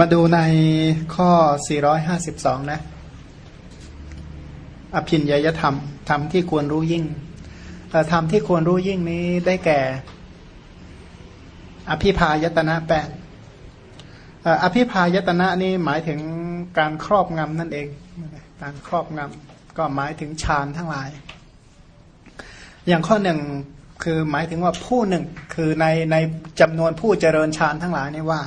มาดูในข้อ 452 นะ อภินยยธรรม ธรรมที่ควรรู้ยิ่งธรรมที่ควรรู้ยิ่งนี้ได้แก่ อภิพายตนะแปดอภิพายตนะนี้หมายถึงการครอบงำนั่นเอง การครอบงำก็หมายถึงฌานทั้งหลาย อย่างข้อหนึ่งคือหมายถึงว่าผู้หนึ่งคือในในจำนวนผู้เจริญฌานทั้งหลายนี่ว่า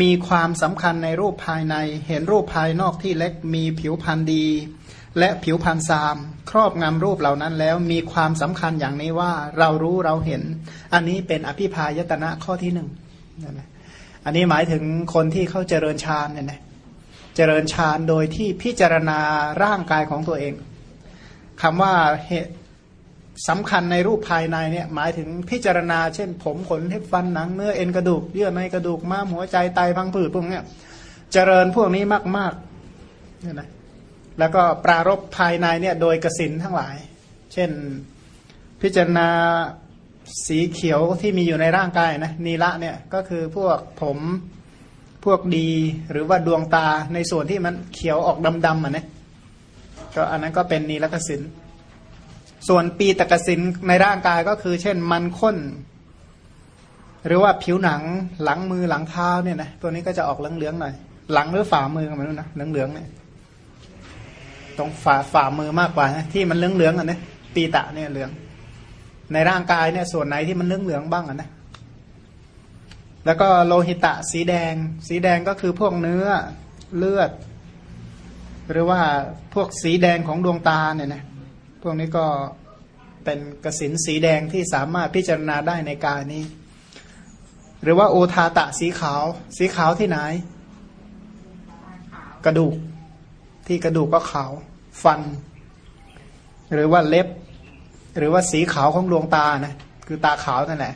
มีความสำคัญในรูปภายใน เห็นรูปภายนอกที่เล็ก มีผิวพรรณดี และผิวพรรณซาม ครอบงำรูปเหล่านั้นแล้วมีความสำคัญอย่างนี้ว่าเรารู้เราเห็น อันนี้เป็นอภิพายตนะข้อที่หนึ่งอันนี้หมายถึงคนที่เขาเจริญฌานเนี่ยนะเจริญฌานโดยที่พิจารณาร่างกายของตัวเองคำว่าเหต สำคัญในรูปภายในเนี่ยหมายถึงพิจารณา เช่น ผมขนเล็บฟันหนังเนื้อเอ็นกระดูกเยื่อในกระดูกม้ามหัวใจไตพังผืดพวกนี้เจริญพวกนี้มากๆเนี่ยนะแล้วก็ปรารบภายในเนี่ยโดยกสินทั้งหลาย เช่นพิจารณาสีเขียวที่มีอยู่ในร่างกายนะนีละเนี่ยก็คือพวกผมพวกดีหรือว่าดวงตาในส่วนที่มันเขียวออกดำๆอะนะก็อันนั้นก็เป็นนีละกสิน ส่วนปีตกสินในร่างกายก็คือ เช่นมันข้น หรือว่าผิวหนังหลังมือหลังเท้าเนี่ยนะตัวนี้ก็จะออกเหลืองๆหน่อย หลังหรือฝ่ามือมันนะเหลืองๆเนี่ยตรงฝ่าฝ่ามือมากกว่านะที่มันเหลืองๆอะนะปีตะเนี่ยเหลือง ในร่างกายเนี่ยส่วนไหนที่มันเหลืองๆบ้างอะนะแล้วก็โลหิตะสีแดง สีแดงก็คือพวกเนื้อเลือด หรือว่าพวกสีแดงของดวงตาเนี่ยนะ พวกนี้ก็เป็นกสินสีแดงที่สามารถพิจารณาได้ในกายนี้ หรือว่าโอทาตะสีขาว สีขาวที่ไหน กระดูก ที่กระดูกก็ขาว ฟัน หรือว่าเล็บ หรือว่าสีขาวของดวงตานะคือตาขาวนั่นแหละ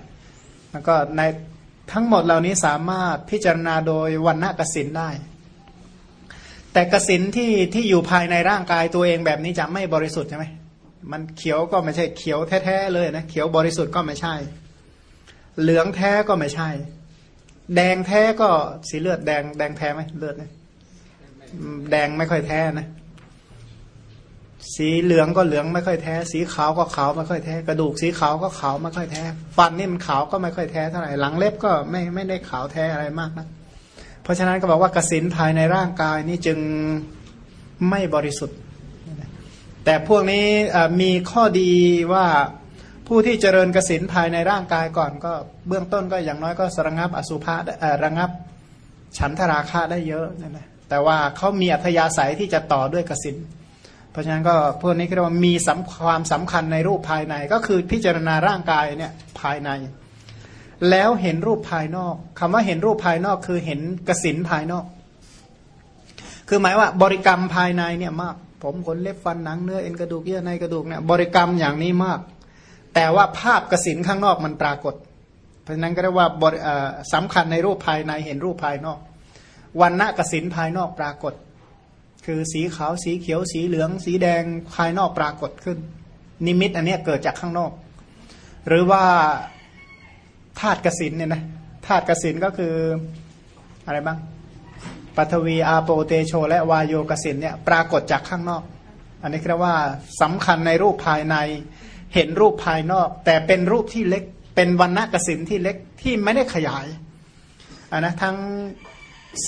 แล้วก็ในทั้งหมดเหล่านี้สามารถพิจารณาโดยวันณะกสินได้ แต่กสินที่ที่อยู่ภายในร่างกายตัวเองแบบนี้จะไม่บริสุทธิ์ใช่ไหม มันเขียวก็ไม่ใช่เขียวแท้ๆเลยนะเขียวบริสุทธิ์ก็ไม่ใช่ เหลืองแท้ก็ไม่ใช่ แดงแท้ก็สีเลือดแดงแดงแท้ไหมเลือดเนี่ยแดงไม่ค่อยแท้นะ สีเหลืองก็เหลืองไม่ค่อยแท้ สีขาวก็ขาวไม่ค่อยแท้ กระดูกสีขาวก็ขาวไม่ค่อยแท้ ฟันนี่มันขาวก็ไม่ค่อยแท้เท่าไหร่หลังเล็บก็ไม่ไม่ได้ขาวแท้อะไรมากนะเพราะฉะนั้นก็บอกว่ากสินภายในร่างกายนี่จึงไม่บริสุทธิ์ แต่พวกนี้มีข้อดีว่าผู้ที่เจริญกสินภายในร่างกายก่อนก็เบื้องต้นก็อย่างน้อยก็สระงับอสุภะระงับฉันทราคาได้เยอะนะแต่ว่าเขามีอัธยาศัยที่จะต่อด้วยกสินเพราะฉะนั้นก็พวกนี้ก็เรียกว่ามีสความสำคัญในรูปภายในก็คือพิจารณาร่างกายเนี่ยภายใน แล้วเห็นรูปภายนอกคำว่าเห็นรูปภายนอกคือเห็นกสินภายนอก คือหมายว่าบริกรรมภายในเนี่ยมาก ผมขนเล็บฟันหนังเนื้อเอ็นกระดูกเยื่อในกระดูกเนี่ยบริกรรมอย่างนี้มาก แต่ว่าภาพกสินข้างนอกมันปรากฏ เพราะนั้นก็เรียกว่าสำคัญในรูปภายในเห็นรูปภายนอกวันณะกสินภายนอกปรากฏ คือสีขาวสีเขียวสีเหลือง สีแดงภายนอกปรากฏขึ้น นิมิตอันนี้เกิดจากข้างนอก หรือว่าธาตุกสินเนี่ยนะธาตุกสินก็คืออะไรบ้าง ปัทวีอาโปเตโช และวายโยกสินเนี่ยปรากฏจากข้างนอก อันนี้เรียกว่าสำคัญในรูปภายในเห็นรูปภายนอก แต่เป็นรูปที่เล็กเป็นวันณะกสินที่เล็กที่ไม่ได้ขยายอันนะทั้ง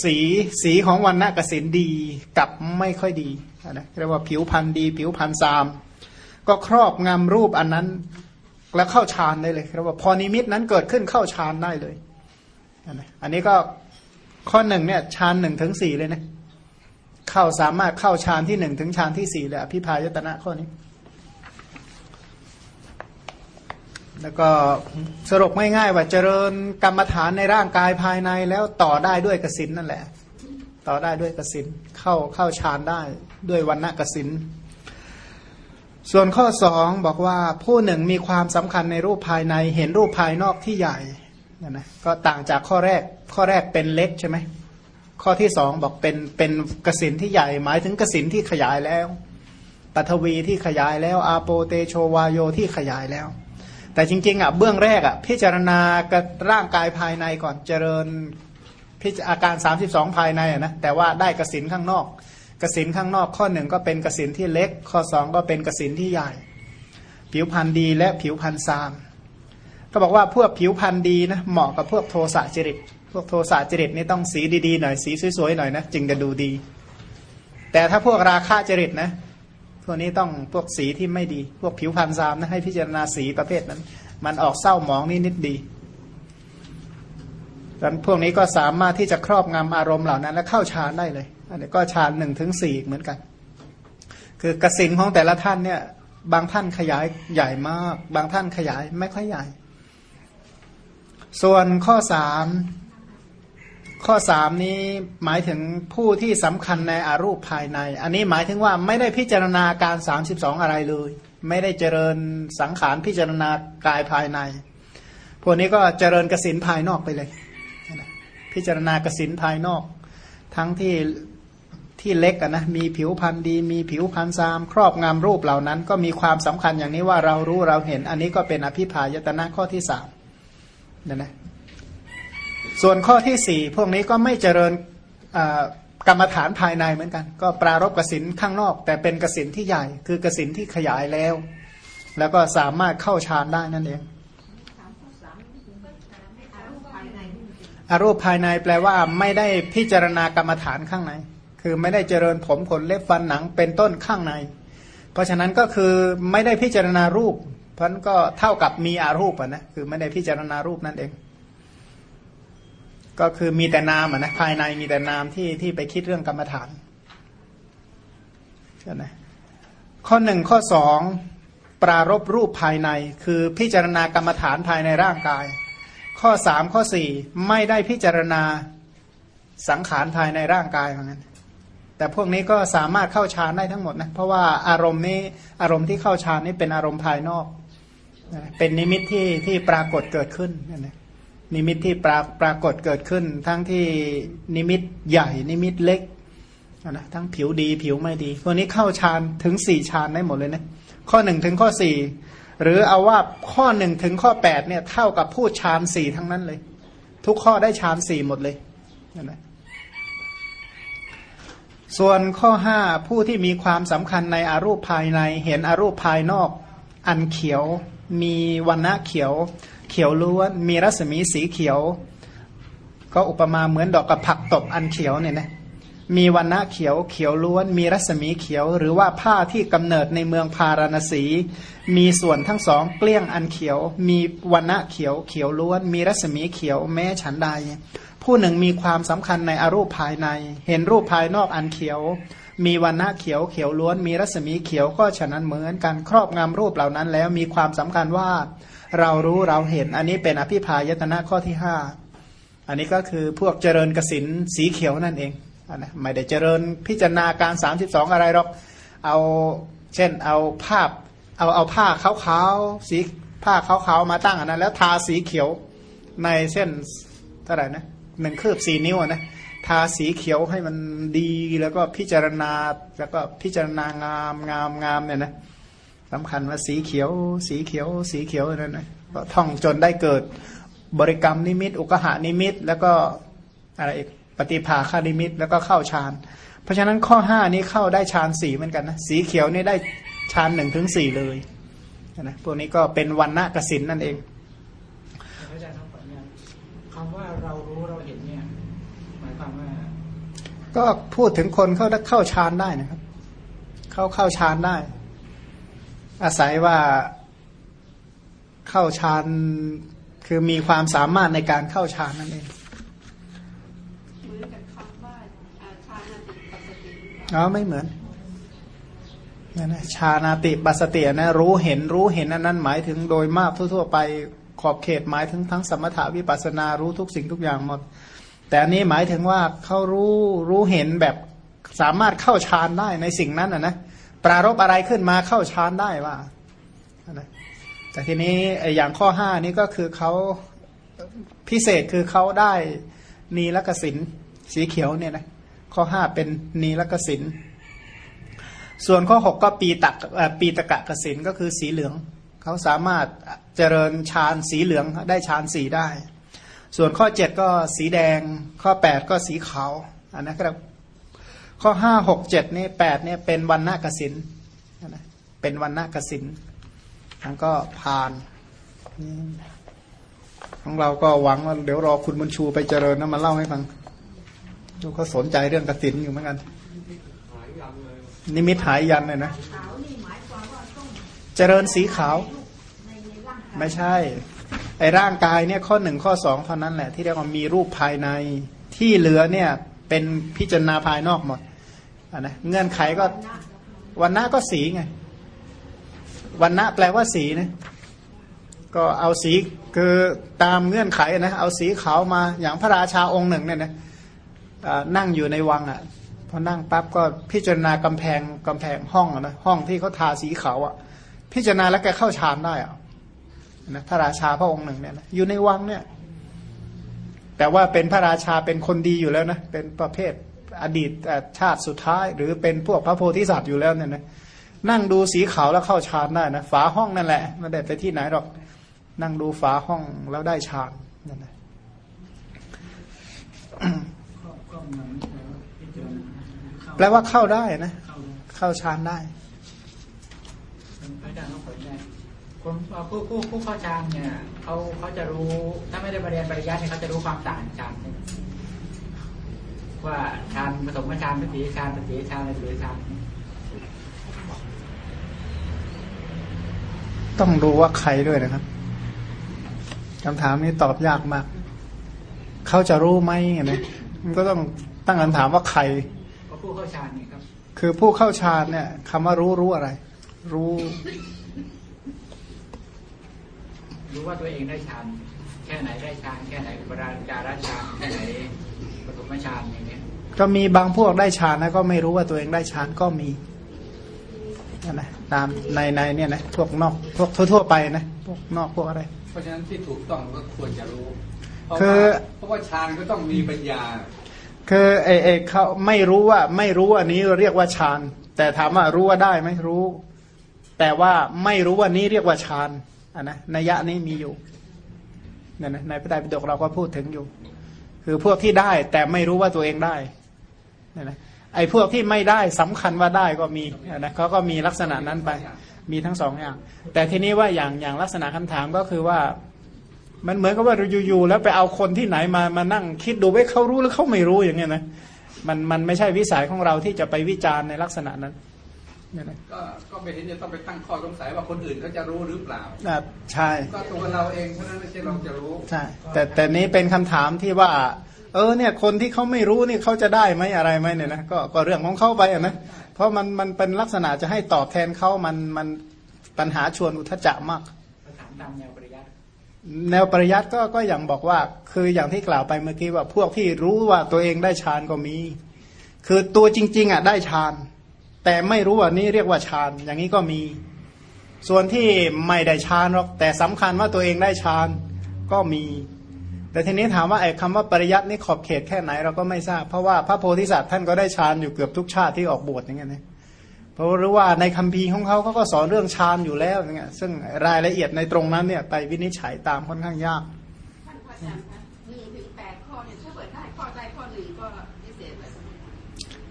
สีสีของวันณะกสินดีกับไม่ค่อยดีอันนะเรียกว่าผิวพันธ์ดี ผิวพันธ์ซาม ก็ครอบงำรูปอันนั้นแล้วเข้าฌานได้เลยเรียกว่าพอนิมิตนั้นเกิดขึ้นเข้าฌานได้เลยอันนี้ก็ ข้อหนึ่งเนี่ยฌานหนึ่งถึงสี่เลยนะเข้าสามารถเข้าฌานที่หนึ่งถึงฌานที่สี่เลยพิพายตนะข้อนี้ แล้วก็สรุปง่ายๆว่าเจริญกรรมฐานในร่างกายภายในแล้วต่อได้ด้วยกสินนั่นแหละ ต่อได้ด้วยกสินเข้าเข้าฌานได้ด้วยวันณะกสินส่วนข้อสองบอกว่าผู้หนึ่งมีความสำคัญในรูปภายในเห็นรูปภายนอกที่ใหญ่ นะนะก็ต่างจากข้อแรก ข้อแรกเป็นเล็กใช่ไหมข้อที่สองบอกเป็นเป็นกสินที่ใหญ่หมายถึงกสินที่ขยายแล้วปัทวีที่ขยายแล้ว อาโปเตโชวาโยที่ขยายแล้ว แต่จริง ๆอะเบื้องแรกอะพิจารณากร่างกายภายในก่อนเจริญพิจอาการ 32 ภายในอะนะแต่ว่าได้กสินข้างนอก กสินข้างนอกข้อหนึ่งก็เป็นกสินที่เล็ก ข้อสองก็เป็นกสินที่ใหญ่ ผิวพันธุ์ดีและผิวพันธุ์ซาม็บอกว่าพวกผิวพันธ์ดีนะเหมาะกับพวกโทสะจริต พวกโทสะจริตนี่ต้องสีดีๆหน่อยสีสวยๆหน่อยนะจึงจะดูดี แต่ถ้าพวกราคะจริตนะพวกนี้ต้องพวกสีที่ไม่ดี พวกผิวพันธ์ซามนะให้พิจารณาสีประเภทนั้น มันออกเศร้าหมองนี่นิดดีดังพวกนี้ก็สามารถที่จะครอบงำอารมณ์เหล่านั้น และเข้าฌานได้เลย อันนี้ก็ฌานหนึ่งถึงสี่เหมือนกัน คือกสินของแต่ละท่านเนี่ย บางท่านขยายใหญ่มาก บางท่านขยายไม่ค่อยใหญ่ ส่วนข้อสามข้อสามนี้หมายถึงผู้ที่สำคัญในอารูปภายใน อันนี้หมายถึงว่าไม่ได้พิจารณาการสามสิบสองอะไรเลย ไม่ได้เจริญสังขารพิจารณากายภายใน พวกนี้ก็เจริญกสินภายนอกไปเลย พิจารณากสินภายนอก ทั้งที่ที่เล็กนะมีผิวพันธ์ดี มีผิวพันธ์ซาม ครอบงำรูปเหล่านั้น ก็มีความสำคัญอย่างนี้ว่าเรารู้เราเห็น อันนี้ก็เป็นอภิพายตนะข้อที่สาม นี่นะส่วนข้อที่สี่พวกนี้ก็ไม่เจริญกรรมฐานภายในเหมือนกัน ก็ปรารบกสินข้างนอก แต่เป็นกสินที่ใหญ่ คือกสินที่ขยายแล้ว แล้วก็สามารถเข้าฌานได้นั่นเองอรูปภายในแปลว่าไม่ได้พิจารณากรรมฐานข้างใน คือไม่ได้เจริญผมขนเล็บฟันหนังเป็นต้นข้างใน เพราะฉะนั้นก็คือไม่ได้พิจารณารูป พราะนั้นก็เท่ากับมีอารูปนะคือไม่ได้พิจารณารูปนั่นเอง ก็คือมีแต่นามนะภายในมีแต่นามที่ที่ไปคิดเรื่องกรรมฐานใช่ไหมข้อหนึ่งข้อสองปรารบรูปภายใน คือพิจารณากรรมฐานภายในร่างกาย ข้อสามข้อสี่ไม่ได้พิจารณาสังขารภายในร่างกายเหมือนกันแต่พวกนี้ก็สามารถเข้าฌานได้ทั้งหมดนะเพราะว่าอารมณ์นี้อารมณ์ที่เข้าฌานนี้เป็นอารมณ์ภายนอก เป็นนิมิตที่ที่ปรากฏเกิดขึ้นนะนิมิตที่ปราปรากฏเกิดขึ้น ทั้งที่นิมิตใหญ่ นิมิตเล็กนะทั้งผิวดีผิวไม่ดีพวกนี้เข้าฌานถึงสี่ฌานได้หมดเลยนะข้อหนึ่งถึงข้อสี่หรือเอาว่าข้อหนึ่งถึงข้อแปดเนี่ยเท่ากับพูดฌานสี่ทั้งนั้นเลย ทุกข้อได้ฌานสี่หมดเลยนะส่วนข้อห้าผู้ที่มีความสำคัญในอารูปภายใน เห็นอารูปภายนอก อันเขียว มีวันณะเขียว เขียวล้วน มีรัศมีสีเขียว ก็อุปมาเหมือนดอกกระผักตบอันเขียวเนี่ยนะมีวันณะเขียวเขียวล้วน มีรัศมีเขียว หรือว่าผ้าที่กำเนิดในเมืองพาราณสี มีส่วนทั้งสองเกลี้ยงอันเขียว มีวันณะเขียวเขียวล้วน มีรัศมีเขียวแม้ฉันใดผู้หนึ่งมีความสำคัญในอรูปภายใน เห็นรูปภายนอกอันเขียว มีวันณะเขียวเขียวล้วนมีรัศมีเขียวก็ฉะนั้นเหมือนกันครอบงำรูปเหล่านั้น แล้วมีความสำคัญว่าเรารู้เราเห็นอันนี้เป็นอภิพายตนะข้อที่ห้าอันนี้ก็คือพวกเจริญกสินสีเขียวนั่นเองนะไม่ได้เจริญพิจารณาการสามสิบสองอะไรหรอกเอาเช่นเอาภาพเอาเอาผ้าขาวๆสีผ้าขาวๆมาตั้งอันนั้นแล้วทาสีเขียวในเส้นเท่าไหร่นะหนึ่งคืบสี่นิ้วนะ ทาสีเขียวให้มันดีแล้วก็พิจารณาแล้วก็พิจารณางามงามงามเนี่ยนะสำคัญว่าสีเขียว สีเขียว สีเขียวนั่นนะก็ท่องจนได้เกิดบริกรรมนิมิต อุกหานิมิต แล้วก็อะไรอีกปฏิภาคานิมิต แล้วก็เข้าฌาน เพราะฉะนั้นข้อห้านี้เข้าได้ฌานสี่เหมือนกันนะสีเขียวนี่ได้ฌานหนึ่งถึงสี่เลยนะพวกนี้ก็เป็นวันณะกสินนั่นเองอาจารย์ครับคำว่าเรารู้เราเห็นเนี่ย ก็พูดถึงคนเข้าเข้าฌานได้นะครับ เข้าเข้าฌานได้ อาศัยว่าเข้าฌานคือมีความสามารถในการเข้าฌานนั่นเองอ๋อไม่เหมือนนั่นนะชานาติปัสตินะรู้เห็นรู้เห็นอันนั้นหมายถึงโดยมากทั่ว ๆ ไปขอบเขตหมายถึงทั้งสมถาวิปัสนารู้ทุกสิ่งทุกอย่างหมด แต่อันนี้หมายถึงว่าเขารู้รู้เห็นแบบสามารถเข้าฌานได้ในสิ่งนั้นนะนะปรารบอะไรขึ้นมาเข้าฌานได้ว่าแต่ทีนี้อย่างข้อห้านี้ก็คือเขาพิเศษคือเขาได้นีลกสินสีเขียวเนี่ยนะข้อห้าเป็นนีลกสินส่วนข้อหกก็ปีตักปีตะกะกสินก็คือสีเหลือง เขาสามารถเจริญฌานสีเหลืองได้ฌานสีได้ ส่วนข้อเจ็ดก็สีแดง ข้อแปดก็สีขาวอันนะครับ ข้อห้าหกเจ็ดนี่แปดเนี่ยเป็นวันณะกสินนะเป็นวันณะกสินทั้งก็ผ่านของเราก็หวังว่าเดี๋ยวรอคุณบุญชูไปเจริญนะมาเล่าให้ฟังดูเขาสนใจเรื่องกสินอยู่เหมือนกัน นิมิตหายยันเลยนะ เจริญสีขาว ไม่ใช่ ไอร่างกายเนี่ยข้อหนึ่งข้อสองเท่านั้นแหละที่เรียกว่ามีรูปภายในที่เหลือเนี่ยเป็นพิจารณาภายนอกหมดนนะเงื่อนไขก็วันหน้าก็สีไงวันหน้าแปลว่าสีนะก็เอาสีคือตามเงื่อนไขนะเอาสีขาวมาอย่างพระราชาองค์หนึ่งเนี่ยนะนั่งอยู่ในวังอะพอนั่งปั๊บก็พิจารณากำแพงกำแพงห้องนะห้องที่เขาทาสีขาวอะ พิจารณาแล้วแกเข้าฌานได้อะ นะพระราชาพระองค์หนึ่งเนี่ยนะอยู่ในวังเนี่ย แต่ว่าเป็นพระราชาเป็นคนดีอยู่แล้วนะเป็นประเภทอดีตชาติสุดท้าย หรือเป็นพวกพระโพธิสัตว์อยู่แล้วเนี่ยนะนั่งดูสีขาวแล้วเข้าฌานได้นะฝาห้องนั่นแหละไม่ได้ไปที่ไหนหรอก นั่งดูฝาห้องแล้วได้ฌานนั่นแหละแปลว่าเข้าได้นะ เข้าฌานได้ คนผู้ผู้ผู้เข้าฌานเนี่ยเขาเขาจะรู้ถ้าไม่ได้ประเรียนปริยัติเนี่ยเขาจะรู้ความต่างฌานว่าฌานผสมฌานปฏิฌานปฏิฌานอะไรหรือฌานต้องดูว่าใครด้วยนะครับคำถามนี้ตอบยากมาก เขาจะรู้ไหมไงมันก็ต้องตั้งคำถามว่าใครผู้เข้าฌานนี่ครับ คือผู้เข้าฌานเนี่ยคำว่ารู้รู้อะไร รู้ รู้ว่าตัวเองได้ฌานแค่ไหนได้ฌานแค่ไหนปราจาระฌานแค่ไหนปฐมฌานอย่างเงี้ยก็มีบางพวกได้ฌานนะก็ไม่รู้ว่าตัวเองได้ฌานก็มีนะตามในในเนี่ยนะพวกนอกพวกทั่วๆไปนะพวกนอกพวกอะไร เพราะฉะนั้นที่ถูกต้องก็ควรจะรู้คือเพราะว่าฌานก็ต้องมีปัญญา คือเอเอเขาไม่รู้ว่าไม่รู้อันนี้เรียกว่าฌานแต่ถามว่ารู้ว่าได้ไหมรู้ แต่ว่าไม่รู้ว่านี้เรียกว่าฌาน อะนะนัยยะนี้มีอยู่เนี่ยนะในพระไตรปิฎกเราก็พูดถึงอยู่ คือพวกที่ได้แต่ไม่รู้ว่าตัวเองได้เนี่ยนะไอ้พวกที่ไม่ได้สำคัญว่าได้ก็มีนะเขาก็มีลักษณะนั้นไป มีทั้งสองอย่าง แต่ทีนี้ว่าอย่างอย่างลักษณะคำถามก็คือว่า มันเหมือนกับว่าเราอยู่ๆแล้วไปเอาคนที่ไหนมามานั่ง คิดดูว่าเขารู้หรือเขาไม่รู้อย่างเงี้ยนะมันมันไม่ใช่วิสัยของเราที่จะไปวิจารณ์ในลักษณะนั้น ก็ก็ไม่เห็นจะต้องไปตั้งข้อสงสัยว่าคนอื่นเขาจะรู้หรือเปล่าใช่ก็ตัวเราเองเท่านั้นไม่ใช่เราจะรู้ใช่แต่แต่นี้เป็นคำถามที่ว่า เออเนี่ยคนที่เขาไม่รู้นี่เขาจะได้ไหมอะไรไหมเนี่ยนะก็ก็เรื่องของเขาไปอะนะเพราะมันมันเป็นลักษณะจะให้ตอบแทนเขามันมันปัญหาชวนอุทจักมากถามตามแนวแนวปริยัติก็ก็อย่างบอกว่า คืออย่างที่กล่าวไปเมื่อกี้ว่าพวกที่รู้ว่าตัวเองได้ฌานก็มี คือตัวจริง ๆอะได้ฌาน แต่ไม่รู้ว่านี้เรียกว่าฌานอย่างนี้ก็มี ส่วนที่ไม่ได้ฌานหรอกแต่สำคัญว่าตัวเองได้ฌานก็มี แต่ทีนี้ถามว่าไอ้คำว่าปริยัตินี่ขอบเขตแค่ไหนเราก็ไม่ทราบ เพราะว่าพระโพธิสัตว์ท่านก็ได้ฌานอยู่เกือบทุกชาติที่ออกบวชอย่างเงี้ยนะเพราะรู้ว่าในคัมภีร์ของเขาเขาก็สอนเรื่องฌานอยู่แล้วอย่างเงี้ยซึ่งรายละเอียดในตรงนั้นเนี่ยไปวินิจฉัยตามค่อนข้างยาก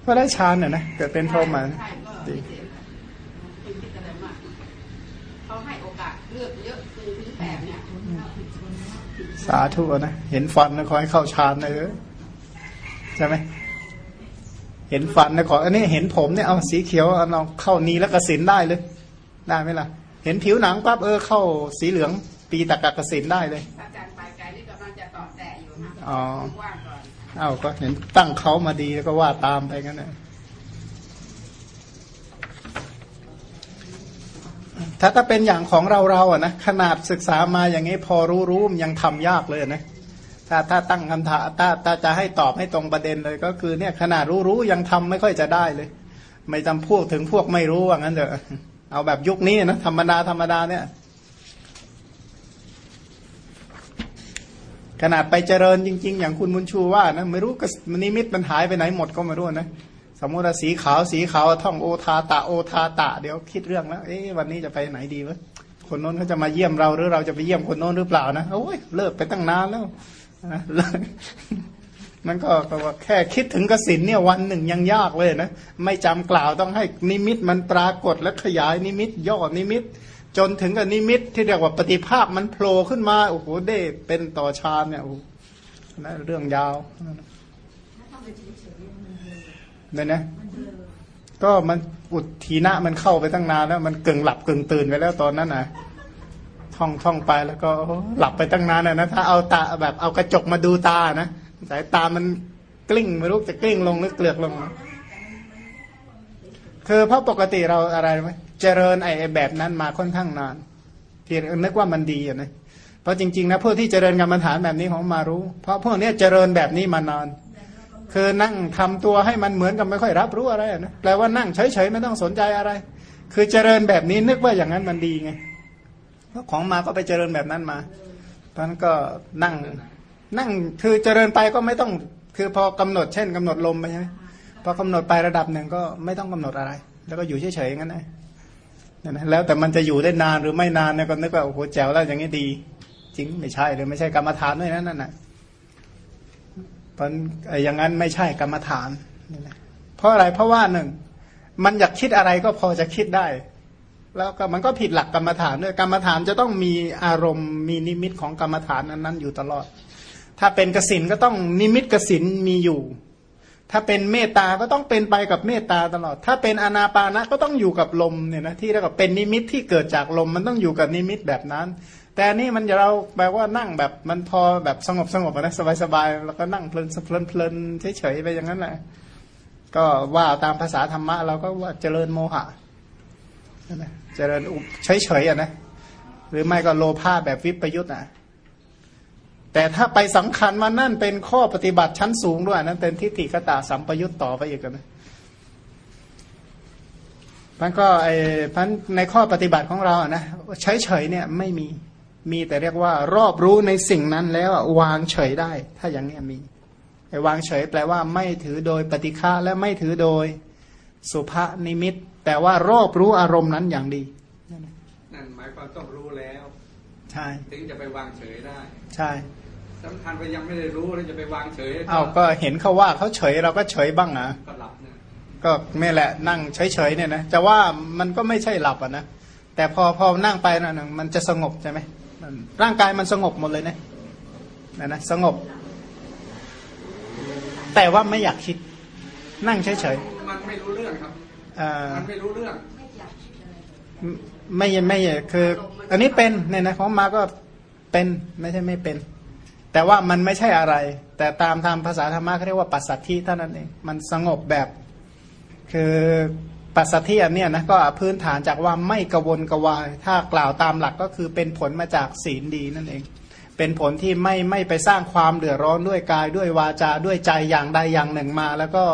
ก็ได้ฌานเนี่ยนะเกิดเป็นพรหมดีเขาให้โอกาสเลือกเยอะคือถึงแปดเนี่ยสาธุนะ เห็นฟันนะขอให้เข้าฌานเลยใช่ไหมเห็นฟันนะขออันนี้เห็นผมเนี่ยเอาสีเขียวเอาเข้านีแล้วกระสินได้เลย ได้ไหมล่ะ เห็นผิวหนังปั๊บเออเข้าสีเหลืองปีตะกะกระสินได้เลยอาจารย์ไปไกลนี่กำลังจะต่อแต่อยู่นะอ๋อ เอาก็เห็นตั้งเขามาดีแล้วก็ว่าตามไปงั้นนะถ้าถ้าเป็นอย่างของเราเราอะนะขนาดศึกษามาอย่างนี้พอรู้รู้ยังทำยากเลยนะถ้าถ้าตั้งคำถามถ้าถ้าจะให้ตอบให้ตรงประเด็นเลย ก็คือเนี่ยขนาดรู้รู้ยังทำไม่ค่อยจะได้เลย ไม่จำพวกถึงพวกไม่รู้ว่างั้นเถอะเอาแบบยุคนี้นะธรรมดาธรรมดาเนี่ย ขนาดไปเจริญจริง ๆ อย่างคุณมุนชูว่านะไม่รู้ก็นิมิตมันหายไปไหนหมดก็ไม่รู้นะสมมติว่าสีขาวสีขาวท่องโอทาตะโอทาตะ เดี๋ยวคิดเรื่องแล้วเอ๊ะวันนี้จะไปไหนดีวะคนโน้นเขาจะมาเยี่ยมเราหรือเราจะไปเยี่ยมคนโน้นหรือเปล่านะโอ้ยเลิกไปตั้งนานแล้วนะมันก็ว่าแค่คิดถึงกสินเนี่ยวันหนึ่งยังยากเลยนะไม่จำกล่าวต้องให้นิมิตมันปรากฏและขยายนิมิตย่อนิมิต จนถึงกับนิมิตที่เรียกว่าปฏิภาคมันโผล่ขึ้นมาโอ้โหได้เป็นต่อชาญเนี่ยโอ้นะเรื่องยาวเนี่ยนะก็มันอุดทีนะมันเข้าไปตั้งนานแล้วมันกึ่งหลับกึ่งตื่นไปแล้วตอนนั้นนะท่องท่องไปแล้วก็หลับไปตั้งนานนะนะถ้าเอาตาแบบเอากระจกมาดูตานะสายตามันกลิ้งไม่รู้จะกลิ้งลงหรือเกลือกลงคือเพราะปกติเราอะไรไหม เจริญไอ้แบบนั้นมาค่อนข้างนานเพียงนึกว่ามันดีอะนะเพราะจริงๆนะพวกที่เจริญกรรมฐานแบบนี้ของมารู้ เพราะพวกนี้เจริญแบบนี้มานานคือนั่งทำตัวให้มันเหมือนกับไม่ค่อยรับรู้อะไรนะแปลว่านั่งเฉยๆไม่ต้องสนใจอะไร คือเจริญแบบนี้นึกว่าอย่างนั้นมันดีไงของมาก็ไปเจริญแบบนั้นมาตอนนั้นก็นั่งนั่งคือเจริญไปก็ไม่ต้อง คือพอกำหนดเช่นกำหนดลมไปใช่ไหมพอกำหนดไประดับหนึ่งก็ไม่ต้องกำหนดอะไร แล้วก็อยู่เฉยๆงั้นนะ นะแล้วแต่มันจะอยู่ได้นานหรือไม่นานเนี่ยก็นึกว่าโอ้โหแจ๋วแล้วอย่างนี้ดี จริงไม่ใช่หรือไม่ใช่กรรมฐานด้วยนั่นน่ะเพราะอย่างนั้นไม่ใช่กรรมฐานเพราะอะไรเพราะว่าหนึ่งมันอยากคิดอะไรก็พอจะคิดได้ แล้วก็มันก็ผิดหลักกรรมฐานด้วยกรรมฐานจะต้องมีอารมณ์มีนิมิตของกรรมฐานนั้นๆอยู่ตลอด ถ้าเป็นกสินก็ต้องนิมิตกสินมีอยู่ ถ้าเป็นเมตตาก็ต้องเป็นไปกับเมตตาตลอด ถ้าเป็นอนาปานะก็ต้องอยู่กับลมเนี่ยนะที่เรียกว่าเป็นนิมิตที่เกิดจากลมมันต้องอยู่กับนิมิตแบบนั้น แต่นี่มันเราแปลว่านั่งแบบมันพอแบบสงบสงบนะสบายสบายแล้วก็นั่งเพลินเพลินเพลินเฉยๆไปอย่างนั้นแหละก็ว่าตามภาษาธรรมะเราก็ว่าเจริญโมหะเจริญอุเฉยๆอะนะหรือไม่ก็โลภะแบบวิปยุทธ์อะ แต่ถ้าไปสำคัญว่านั่นเป็นข้อปฏิบัติชั้นสูงด้วยนั้นเป็นทิฏฐิกตาสัมปยุตต่อไปอีกนะมันก็ไอ้พันในข้อปฏิบัติของเราอะนะเฉยเฉยเนี่ยไม่มีมีแต่เรียกว่ารอบรู้ในสิ่งนั้นแล้ววางเฉยได้ ถ้าอย่างนี้มีไอ้วางเฉยแปลว่าไม่ถือโดยปฏิฆาและไม่ถือโดยสุภนิมิต แต่ว่ารอบรู้อารมณ์นั้นอย่างดีนั่นหมายความต้องรู้แล้ว ช่ถึงจะไปวางเฉยได้ ใช่สำคัญไปยังไม่ได้รู้แล้วจะไปวางเฉยเอาก็เห็นเขาว่าเขาเฉยเราก็เฉยบ้างนะก็หลับนะก็ไม่แหละนั่งเฉยๆเนี่ยนะจะว่ามันก็ไม่ใช่หลับอะนะแต่พอพอนั่งไปนะมันจะสงบใช่ไหมร่างกายมันสงบหมดเลยนะนะนะสงบ แต่ว่าไม่อยากคิด นั่งเฉยๆมันไม่รู้เรื่องครับมันไม่รู้เรื่อง ไม่ไม่คือ อันนี้เป็นเนี่ยนะของมาก็เป็นไม่ใช่ไม่เป็น แต่ว่ามันไม่ใช่อะไร แต่ตามทางภาษาธรรมะเขาเรียกว่าปัสสัทธิเท่านั้นเองมันสงบแบบ คือปัสสัทธิอันเนี้ยนะก็พื้นฐานจากว่าไม่กวนกวาย ถ้ากล่าวตามหลักก็คือเป็นผลมาจากศีลดีนั่นเอง เป็นผลที่ไม่ไม่ไปสร้างความเดือดร้อนด้วยกายด้วยวาจาด้วยใจอย่างใดอย่างหนึ่งมา แล้วก็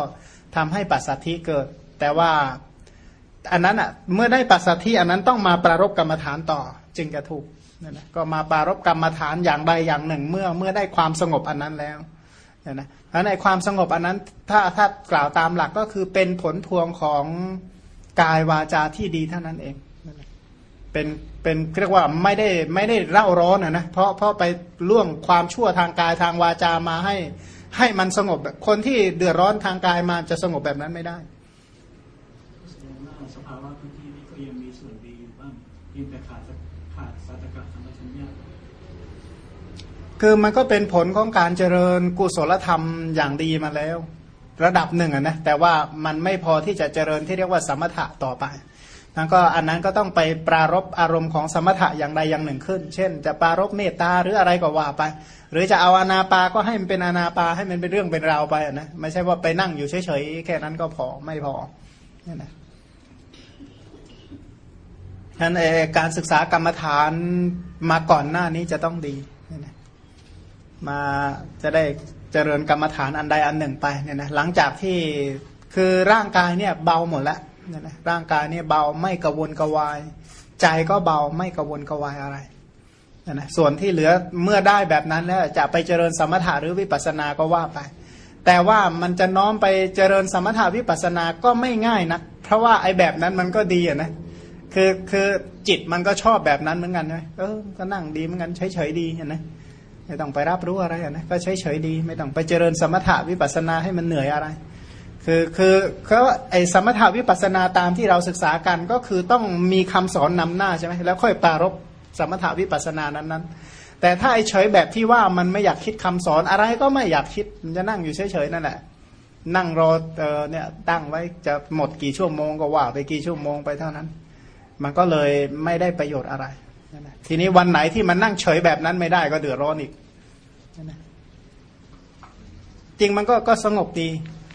ทำให้ปัสสัทธิเกิด แต่ว่า อันนั้นอะเมื่อได้ปัสสัทธิอันนั้นต้องมาประรบกรรมฐานต่อ จึงจะถูกนั่นนะก็มาปรารบกรรมฐานอย่างใดอย่างหนึ่ง เมื่อเมื่อได้ความสงบอันนั้นแล้วเนี่ยนะแล้วในความสงบอันนั้นถ้าถ้ากล่าวตามหลักก็คือเป็นผลพวงของกายวาจาที่ดีเท่านั้นเองเป็นเป็นเรียกว่าไม่ได้ไม่ได้เร่าร้อนนะนะเพราะเพราะไปล่วงความชั่วทางกายทางวาจามาให้ให้มันสงบแบบคนที่เดือดร้อนทางกายมาจะสงบแบบนั้นไม่ได้สภาวะพื้นที่นี้ก็ยังมีส่วนดีอยู่บ้าง เพียงแต่ขาดขาดสัตกะธรรมชัญญาคือมันก็เป็นผลของการเจริญกุศลธรรมอย่างดีมาแล้ว ระดับหนึ่งนะ แต่ว่ามันไม่พอที่จะเจริญที่เรียกว่าสมถะต่อไปนั่นก็อันนั้นก็ต้องไปปรารบอารมณ์ของสมถะอย่างใดอย่างหนึ่งขึ้น เช่น จะปรารบเมตตาหรืออะไรก็ว่าไป หรือจะเอาอนาปาก็ให้มันเป็นอนาปาให้มันเป็นเรื่องเป็นราวไปนะไม่ใช่ว่าไปนั่งอยู่เฉยๆแค่นั้นก็พอไม่พอนี่นะ ฉะนั้นการศึกษากรรมฐานมาก่อนหน้านี้จะต้องดี มาจะได้เจริญกรรมฐานอันใดอันหนึ่งไปเนี่ยนะหลังจากที่คือร่างกายเนี่ยเบาหมดแล้วเนี่ยนะร่างกายเนี่ยเบาไม่กระวนกระวาย ใจก็เบาไม่กระวนกระวายอะไรเนี่ยนะส่วนที่เหลือเมื่อได้แบบนั้นแล้วจะไปเจริญสมถะหรือวิปัสสนาก็ว่าไป แต่ว่ามันจะน้อมไปเจริญสมถะวิปัสสนาก็ไม่ง่ายนะเพราะว่าไอ้แบบนั้นมันก็ดีอะนะ คือคือจิตมันก็ชอบแบบนั้นเหมือนกันใช่ไหมเออก็นั่งดีเหมือนกันเฉยๆดีเห็นไหมไม่ต้องไปรับรู้อะไรนะก็เฉยเฉยๆดีไม่ต้องไปเจริญสมถะวิปัสสนาให้มันเหนื่อยอะไร คือคือเขาไอสมถะวิปัสสนาตามที่เราศึกษากันก็คือต้องมีคำสอนนำหน้าใช่ไหมแล้วค่อยปารบสมถะวิปัสสนานั้นนั้นๆ แต่ถ้าไอเฉยแบบที่ว่ามันไม่อยากคิดคำสอนอะไรก็ไม่อยากคิดมันจะนั่งอยู่เฉยๆนั่นแหละนั่งรอเออเนี่ยตั้งไว้จะหมดกี่ชั่วโมงก็ว่าไปกี่ชั่วโมงไปเท่านั้น มันก็เลยไม่ได้ประโยชน์อะไรนั่นแหละทีนี้วันไหนที่มันนั่งเฉยแบบนั้นไม่ได้ก็เดือดร้อนอีกนั่นแหละจริงมันก็ก็สงบดี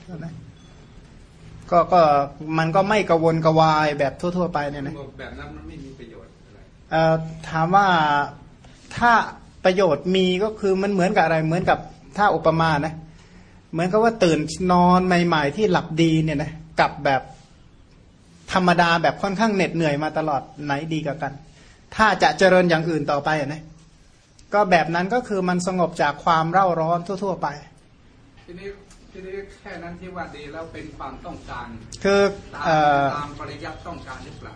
นั่นแหละก็ก็มันก็ไม่กระวนกระวายแบบทั่ว ๆ ไปเนี่ยนะแบบนั้นมันไม่มีประโยชน์อะไรเอ่อถามว่าถ้าประโยชน์มีก็คือมันเหมือนกับอะไรเหมือนกับถ้าอุปมานะ เหมือนกับว่าตื่นนอนใหม่ ๆ ที่หลับดีเนี่ยนะกับแบบ ธรรมดาแบบค่อนข้างเหน็ดเหนื่อยมาตลอดไหนดีกว่ากัน ถ้าจะเจริญอย่างอื่นต่อไปอะนะก็แบบนั้นก็คือมันสงบจากความเร่าร้อนทั่ว ๆ ไป ทีนี้ทีนี้แค่นั้นที่ว่าดีแล้วเป็นความต้องการ คือตามเอ่อตามปริยัติต้องการหรือเปล่า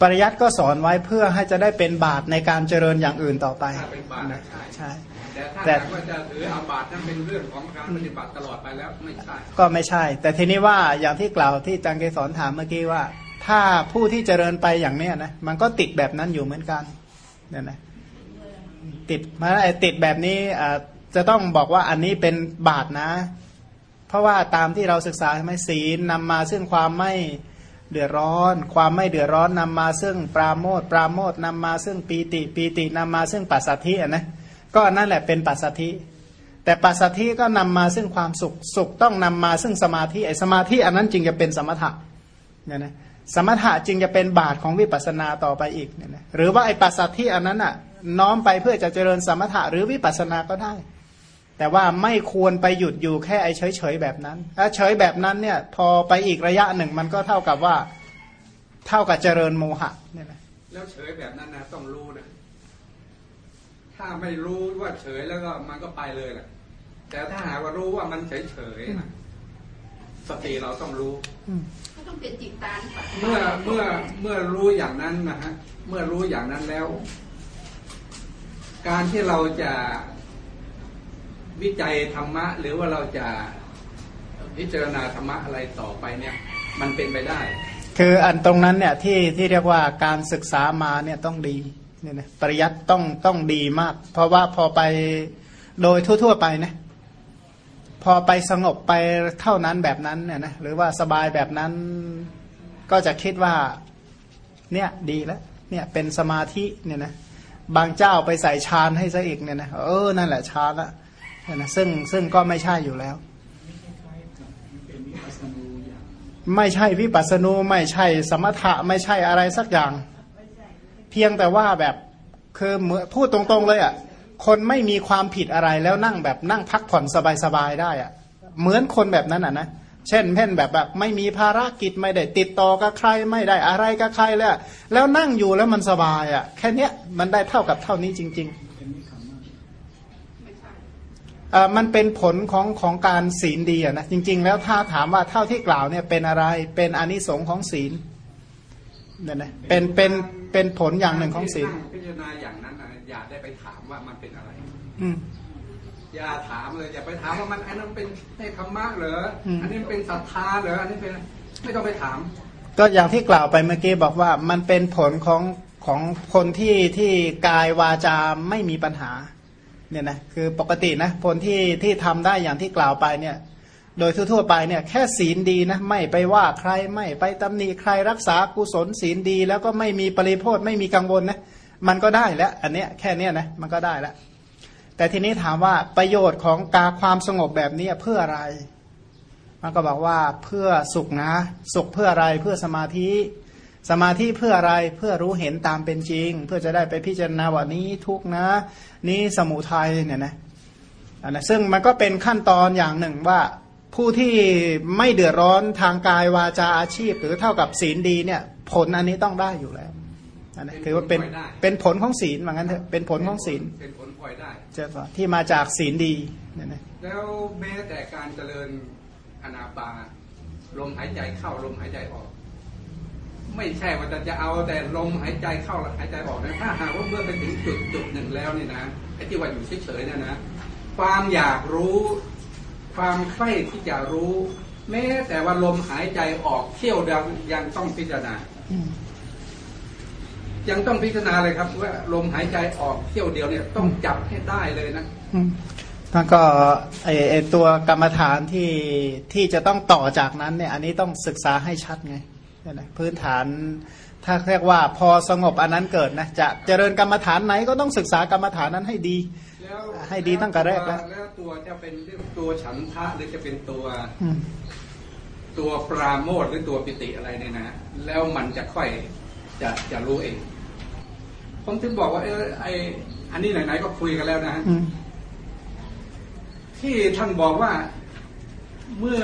ปริยัติก็สอนไว้เพื่อให้จะได้เป็นบาตในการเจริญอย่างอื่นต่อไปถ้าเป็นบาตรนะใช่ใช่แต่ถ้าแต่หากว่าจะถืออาบาตนั้นเป็นเรื่องของการปฏิบัติตลอดไปแล้วไม่ใช่ ก็ไม่ใช่ แต่ทีนี้ว่าอย่างที่กล่าวที่จังเกสอนถามเมื่อกี้ว่า ถ้าผู้ที่เจริญไปอย่างเนี้ยนะมันก็ติดแบบนั้นอยู่เหมือนกันเนี่ยนะติดมาไอ้ติดแบบนี้อ่าจะต้องบอกว่าอันนี้เป็นบาปนะ เพราะว่าตามที่เราศึกษาใช่ไหมศีลนำมาซึ่งความไม่ เดือดร้อน ความไม่เดือดร้อนนำมาซึ่งปราโมทปราโมทย์นำมาซึ่งปีติปีตินำมาซึ่งปัสสัทธินะก็นั่นแหละเป็นปัสสัทธิแต่ปัสสัทธิก็นำมาซึ่งความสุขสุขต้องนำมาซึ่งสมาธิไอ้สมาธิอันนั้นจึงจะเป็นสมถะเนี่ยนะสมถะจึงจะเป็นบาทของวิปัสสนาต่อไปอีกเนี่ยนะหรือว่าไอ้ปัสสัทธิอันนั้นอะน้อมไปเพื่อจะเจริญสมถะหรือวิปัสสนาก็ได้ แต่ว่าไม่ควรไปหยุดอยู่แค่ไอ้เฉยๆแบบนั้นถ้าเฉยแบบนั้นเนี่ย พอไปอีกระยะหนึ่งมันก็เท่ากับว่า เท่ากับเจริญโมหะเนี่ยนะแล้วเฉยแบบนั้นนะต้องรู้นะถ้าไม่รู้ว่าเฉยแล้วก็มันก็ไปเลยแหละแต่ถ้าหากว่ารู้ว่ามันเฉยเฉยๆนะสติเราต้องรู้อืมก็ต้องเป็นจิตตานี่ก่อนเมื่อเมื่อเมื่อรู้อย่างนั้นนะฮะเมื่อรู้อย่างนั้นแล้ว การที่เราจะ วิจัยธรรมะ หรือว่าเราจะพิจารณาธรรมะอะไรต่อไปเนี่ย มันเป็นไปได้ คืออันตรงนั้นเนี่ยที่ที่เรียกว่าการศึกษามาเนี่ยต้องดีเนี่ยนะปริยัติต้องต้องดีมาก เพราะว่าพอไปโดยทั่ว ๆ ไปนะพอไปสงบไปเท่านั้นแบบนั้นเนี่ยนะหรือว่าสบายแบบนั้นก็จะคิดว่าเนี่ยดีแล้วเนี่ยเป็นสมาธิเนี่ยนะบางเจ้าไปใส่ฌานให้ซะอีกเนี่ยนะเออนั่นแหละฌานละ นี่ยนะซึ่งซึ่งก็ไม่ใช่อยู่แล้ว ไม่ใช่วิปัสสนูไม่ใช่สมถะไม่ใช่อะไรสักอย่าง เพียงแต่ว่าแบบคือเหมือพูดตรงๆเลยอะคนไม่มีความผิดอะไรแล้วนั่งแบบนั่งพักผ่อนสบายๆได้อะเหมือนคนแบบนั้นอะนะเช่นเพ่นแบบแบบไม่มีภารกิจไม่ได้ติดต่อกับใครไม่ได้อะไรกับใครเลยแล้วนั่งอยู่แล้วมันสบายอะ แค่เนี้ยมันได้เท่ากับเท่านี้จริง ๆ เป็นนิคำมาก ไม่ใช่ เอ่อ มันเป็นผลของของการศีลดีอะนะจริง ๆ แล้วถ้าถามว่าเท่าที่กล่าวเนี่ยเป็นอะไรเป็นอานิสงส์ของศีลเนี่ยนะเป็นเป็นเป็นผลอย่างหนึ่งของศีลที่นั่พิจารณาอย่างนั้นนะอย่าได้ไปถามว่ามันเป็นอะไร อืมอย่าถามเลยอย่าไปถามว่ามันอันนั้นเป็นให้ธรรมะเหรออืมอันนี้เป็นศรัทธาเหรออันนี้เป็นไม่ต้องไปถาม ก็อย่างที่กล่าวไปเมื่อกี้บอกว่ามันเป็นผลของของคนที่ที่กายวาจาไม่มีปัญหา เนี่ยนะคือปกตินะคนที่ที่ทำได้อย่างที่กล่าวไปเนี่ยโดยทั่วๆไปเนี่ยแค่ศีลดีนะไม่ไปว่าใครไม่ไปตำหนิใครรักษากุศลศีลดี แล้วก็ไม่มีปริโภทไม่มีกังวลนะมันก็ได้แล้ว อันเนี้ยแค่เนี้ยนะมันก็ได้แล้ว แต่ทีนี้ถามว่าประโยชน์ของการความสงบแบบนี้เพื่ออะไร มันก็บอกว่าเพื่อสุขนะ สุขเพื่ออะไรเพื่อสมาธิ สมาธิเพื่ออะไรเพื่อรู้เห็นตามเป็นจริง เพื่อจะได้ไปพิจารณาว่านี้ทุกข์นะ นี้สมุทัยเนี่ยนะอันนะซึ่งมันก็เป็นขั้นตอนอย่างหนึ่งว่าผู้ที่ไม่เดือดร้อนทางกายวาจาอาชีพ หรือเท่ากับศีลดีเนี่ย ผลอันนี้ต้องได้อยู่แล้วอันนะคือว่าเป็นเป็นผลของศีลว่างั้นเถอะเป็นผลของศีลเป็นผลพลอยได้เจ้าค่ะที่มาจากศีลดีเนี่ยนะแล้วแม้แต่การเจริญอนาปานลมหายใจเข้าลมหายใจออก ไม่ใช่ว่าจะจะเอาแต่ลมหายใจเข้าหายใจออกนะถ้าหากว่าเมื่อไปถึงจุดจุดหนึ่งแล้วเนี่ยนะไอ้ที่ว่าอยู่เฉยๆเนี่ยนะ ความอยากรู้ ความใคร่ที่จะรู้ แม้แต่ว่าลมหายใจออกเที่ยวเดียวยังต้องพิจารณายังต้องพิจารณาเลยครับว่าลมหายใจออกเที่ยวเดียวเนี่ยต้องจับให้ได้เลยนะแล้วก็ไอไอตัวกรรมฐานที่ที่จะต้องต่อจากนั้นเนี่ย อันนี้ต้องศึกษาให้ชัดไง นี่แหละพื้นฐานถ้าเรียกว่าพอสงบอันนั้นเกิดนะจะเจริญกรรมฐานไหนก็ต้องศึกษากรรมฐานนั้นให้ดีแล้วให้ดีตั้งแต่แรกแล้วแล้วตัวจะเป็นเรื่องตัวฉันทะหรือจะเป็นตัวอืมตัวปราโมทย์หรือตัวปิติอะไรเนี่ยนะ แล้วมันจะค่อยจะจะรู้เอง ผมถึงบอกว่า เออไออันนี้ไหนๆก็คุยกันแล้วนะอืมที่ท่านบอกว่าเมื่อ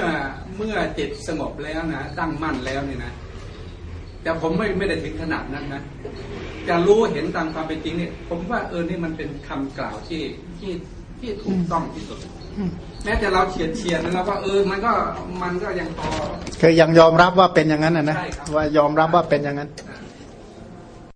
เมื่อจิตสงบแล้วนะตั้งมั่นแล้วเนี่ยนะ แต่ผมไม่ไม่ได้ถึงขนาดนั้นนะจะรู้เห็นตามความเป็นจริงเนี่ย ผมว่าเออนี่มันเป็นคำกล่าวที่ที่ที่ถูกต้องที่สุดอืมแม้แต่เราเฉียดเฉียดนะว่าเออมันก็มันก็ยังพอคือยังยอมรับว่าเป็นอย่างนั้นนะนะใช่ครับว่ายอมรับว่าเป็นอย่างนั้นเอ